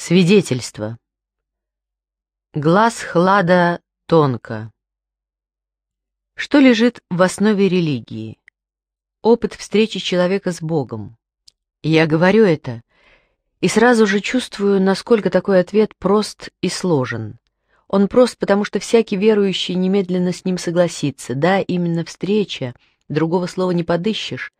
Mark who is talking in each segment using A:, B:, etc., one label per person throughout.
A: Свидетельство. Глаз Хлада тонко. Что лежит в основе религии? Опыт встречи человека с Богом. Я говорю это, и сразу же чувствую, насколько такой ответ прост и сложен. Он прост, потому что всякий верующий немедленно с ним согласится. Да, именно встреча, другого слова не подыщешь.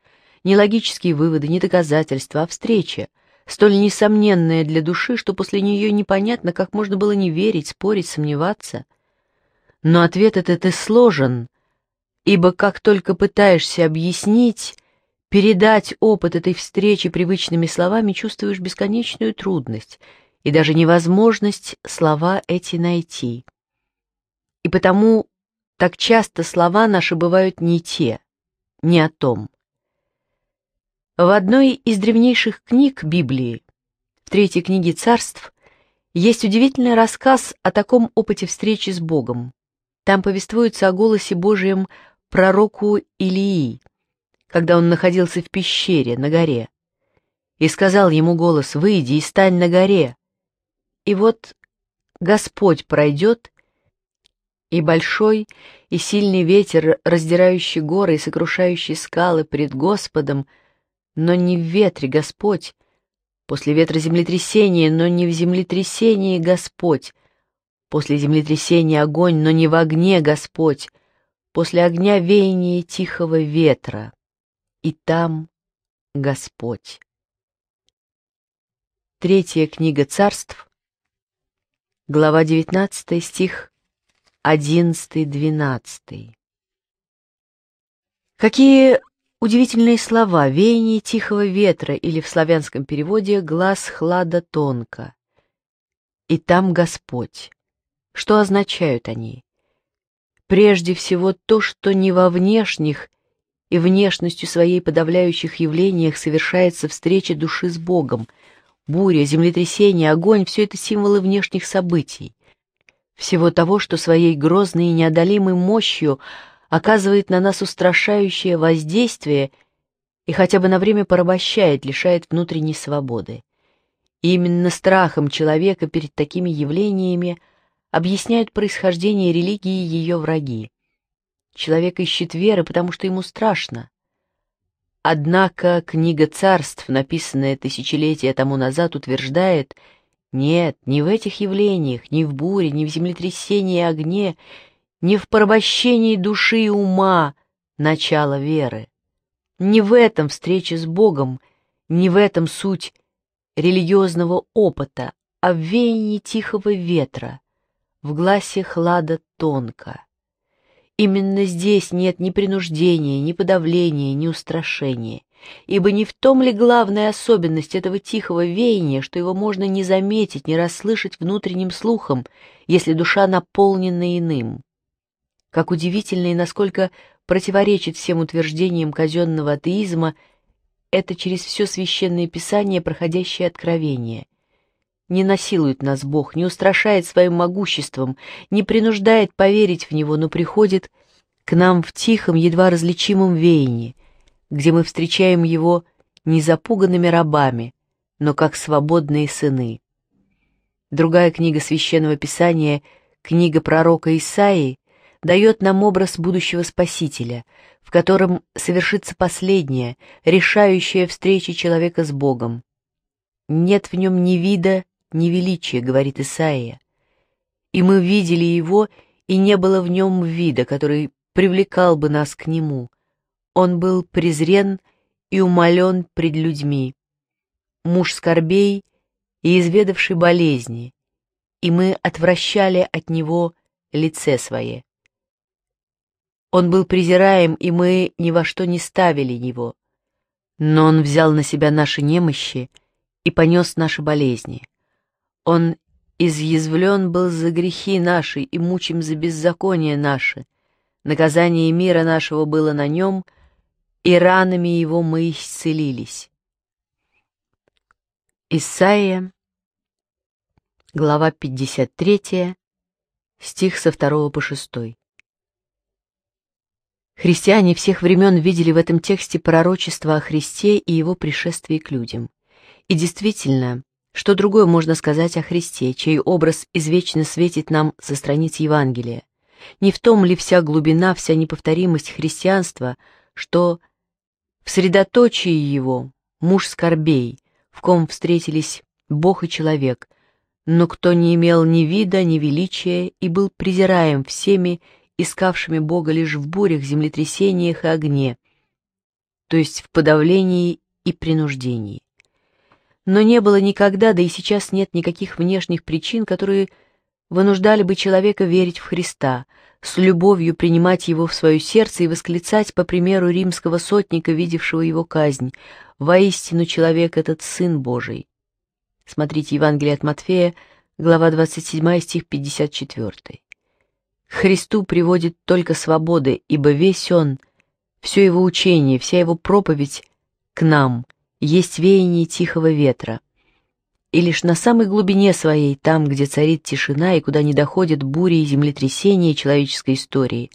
A: Не логические выводы, не доказательства, а встреча — столь несомненная для души, что после нее непонятно, как можно было не верить, спорить, сомневаться. Но ответ этот и сложен, ибо как только пытаешься объяснить, передать опыт этой встречи привычными словами, чувствуешь бесконечную трудность и даже невозможность слова эти найти. И потому так часто слова наши бывают не те, не о том. В одной из древнейших книг Библии, в третьей книге царств, есть удивительный рассказ о таком опыте встречи с Богом. Там повествуется о голосе Божьем пророку Илии, когда он находился в пещере на горе. И сказал ему голос «Выйди и стань на горе». И вот Господь пройдет, и большой и сильный ветер, раздирающий горы и сокрушающий скалы пред Господом, — но не в ветре Господь, после ветра землетрясение, но не в землетрясении Господь, после землетрясения огонь, но не в огне Господь, после огня веяние тихого ветра, и там Господь. Третья книга царств, глава 19, стих 11-12. Какие Удивительные слова «веяние тихого ветра» или в славянском переводе «глаз хлада тонко» и «там Господь». Что означают они? Прежде всего то, что не во внешних и внешностью своей подавляющих явлениях совершается встреча души с Богом. Буря, землетрясение, огонь — все это символы внешних событий. Всего того, что своей грозной и неодолимой мощью — оказывает на нас устрашающее воздействие и хотя бы на время порабощает, лишает внутренней свободы. И именно страхом человека перед такими явлениями объясняют происхождение религии ее враги. Человек ищет веры, потому что ему страшно. Однако книга царств, написанная тысячелетия тому назад, утверждает, нет, ни в этих явлениях, ни в буре, ни в землетрясении и огне не в порабощении души и ума начало веры. Не в этом встреча с Богом, не в этом суть религиозного опыта, а в веянии тихого ветра, в гласе хлада тонко. Именно здесь нет ни принуждения, ни подавления, ни устрашения, ибо не в том ли главная особенность этого тихого веяния, что его можно не заметить, не расслышать внутренним слухом, если душа наполнена иным. Как удивительно и насколько противоречит всем утверждениям казенного атеизма это через все священное писание проходящее откровение. Не насилует нас Бог, не устрашает своим могуществом, не принуждает поверить в Него, но приходит к нам в тихом, едва различимом веянии, где мы встречаем Его не запуганными рабами, но как свободные сыны. Другая книга священного писания, книга пророка Исаии, дает нам образ будущего Спасителя, в котором совершится последняя, решающая встреча человека с Богом. «Нет в нем ни вида, ни величия», — говорит Исаия. «И мы видели его, и не было в нем вида, который привлекал бы нас к нему. Он был презрен и умолен пред людьми. Муж скорбей и изведавший болезни, и мы отвращали от него лице свое». Он был презираем, и мы ни во что не ставили его. Но он взял на себя наши немощи и понес наши болезни. Он изъязвлен был за грехи наши и мучим за беззаконие наши. Наказание мира нашего было на нем, и ранами его мы исцелились. Исаия, глава 53, стих со 2 по 6. Христиане всех времен видели в этом тексте пророчество о Христе и его пришествии к людям. И действительно, что другое можно сказать о Христе, чей образ извечно светит нам со страниц Евангелия? Не в том ли вся глубина, вся неповторимость христианства, что в средоточии его муж скорбей, в ком встретились Бог и человек, но кто не имел ни вида, ни величия и был презираем всеми искавшими Бога лишь в бурях, землетрясениях и огне, то есть в подавлении и принуждении. Но не было никогда, да и сейчас нет никаких внешних причин, которые вынуждали бы человека верить в Христа, с любовью принимать его в свое сердце и восклицать по примеру римского сотника, видевшего его казнь, «Воистину человек этот Сын Божий». Смотрите Евангелие от Матфея, глава 27, стих 54. Христу приводит только свободы, ибо весь Он, все Его учение, вся Его проповедь к нам есть веяние тихого ветра. И лишь на самой глубине своей, там, где царит тишина и куда не доходят бури и землетрясения человеческой истории,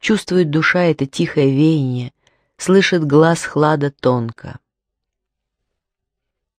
A: чувствует душа это тихое веяние, слышит глаз хлада тонко.